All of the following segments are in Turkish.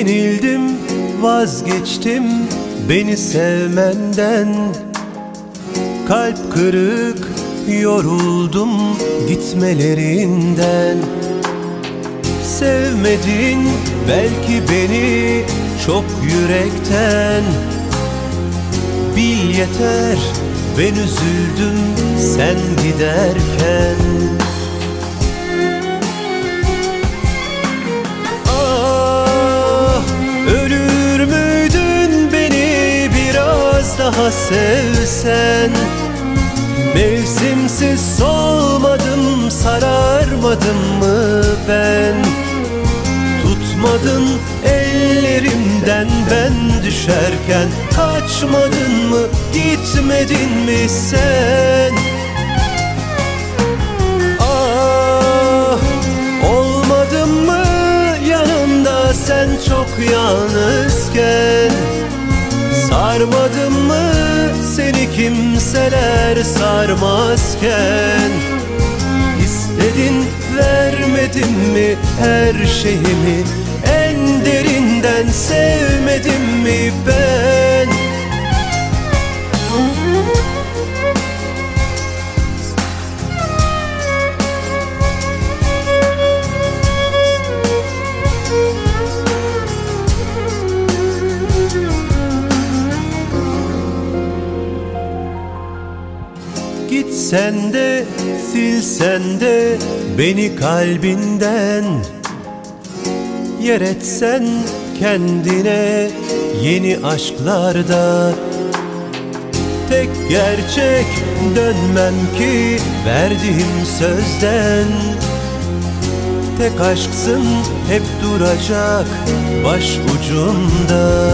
Yenildim vazgeçtim beni sevmenden. Kalp kırık yoruldum gitmelerinden. Sevmedin belki beni çok yürekten. Bil yeter ben üzüldüm sen giderken daha sevsen Mevsimsiz solmadım sararmadım mı ben? Tutmadın ellerimden ben düşerken Kaçmadın mı gitmedin mi sen? Ah olmadın mı yanımda sen çok yalnızken? Sarmadın mı kimseler sarmazken İstedin vermedim mi her şeyimi? En derinden sevmedim mi ben Gitsen de silsen de beni kalbinden. Yer etsen kendine yeni aşklarda. Tek gerçek dönmem ki verdiğim sözden. Tek aşksın hep duracak baş ucunda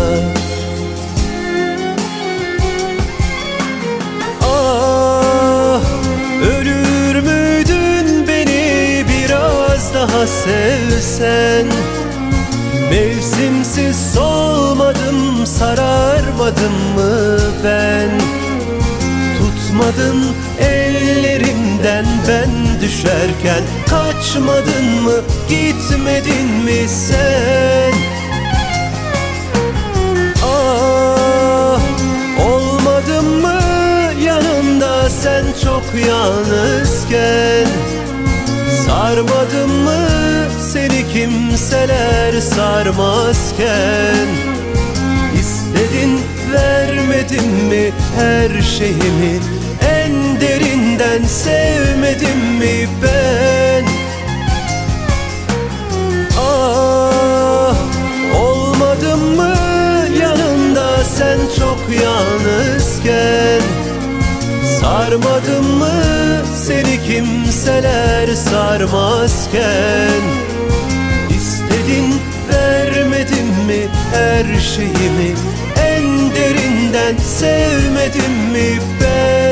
sevsen Mevsimsiz solmadım sararmadım mı ben? Tutmadın ellerimden ben düşerken. Kaçmadın mı gitmedin mi sen? Ah olmadın mı yanımda sen çok yalnızken? Sarmadın mı seni kimseler sarmazken İstedin vermedim mi her şeyimi? En derinden sevmedim mi ben? Ah olmadın mı yanımda sen çok yalnızken? Sarmadın mı seni kimseler sarmazken her şeyimi En derinden sevmedim mi ben